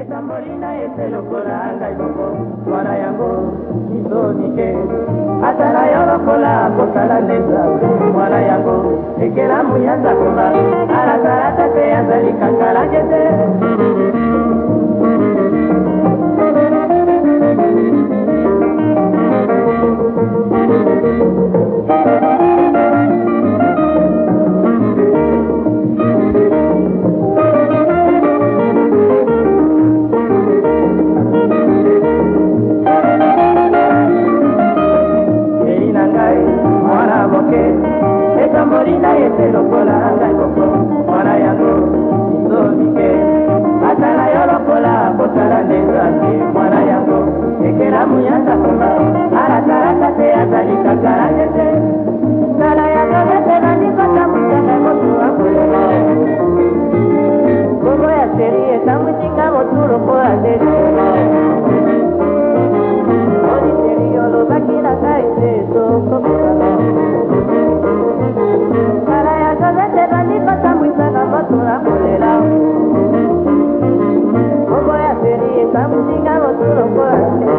etamboli na ese lokola ngai moko mwana yango misonike atala yo lokola kosala ndeza mwana yango ekelamu ya nzakoma calle se lo work.